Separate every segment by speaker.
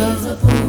Speaker 1: of the pool.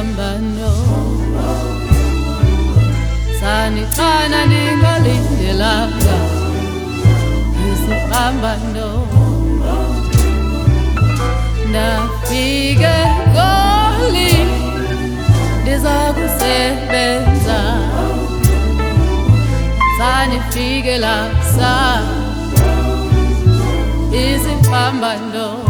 Speaker 1: Isiphambano sanixana ndingalindelanga isiphambano ndafike goli ndiza kusebenza sanifike la sa isiphambano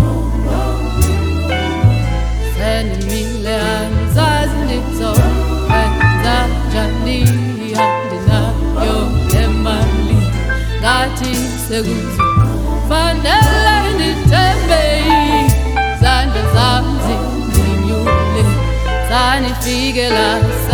Speaker 1: Guts von alleine dabei. Sein Besagen sind im Juli, seine Fliege lassen.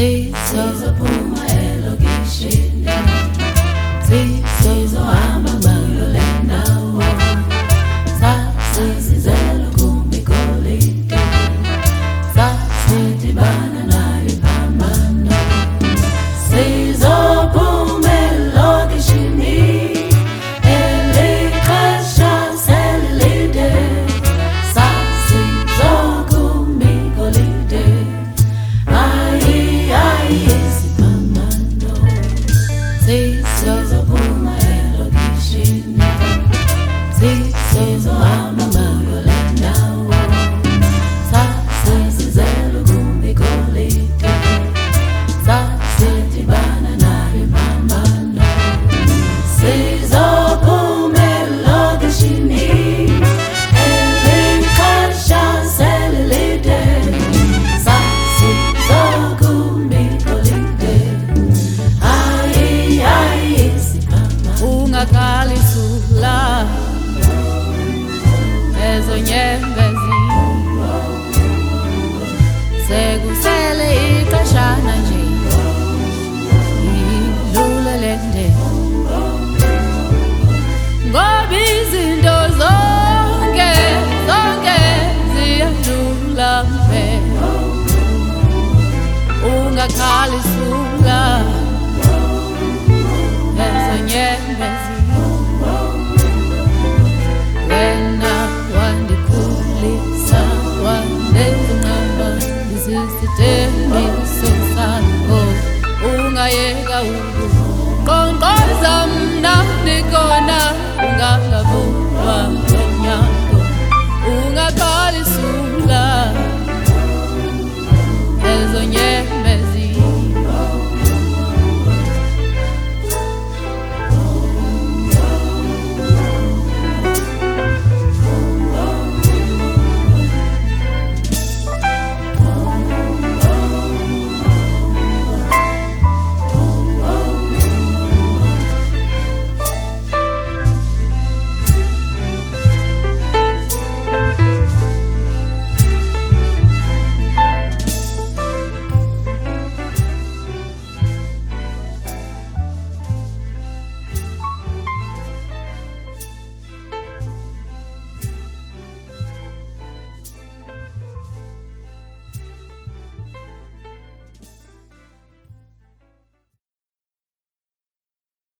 Speaker 1: Sizophuma elokishini sizohamba ai,